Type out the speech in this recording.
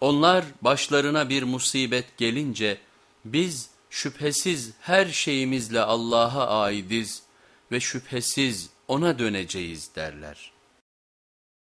Onlar başlarına bir musibet gelince biz şüphesiz her şeyimizle Allah'a aidiz ve şüphesiz ona döneceğiz derler.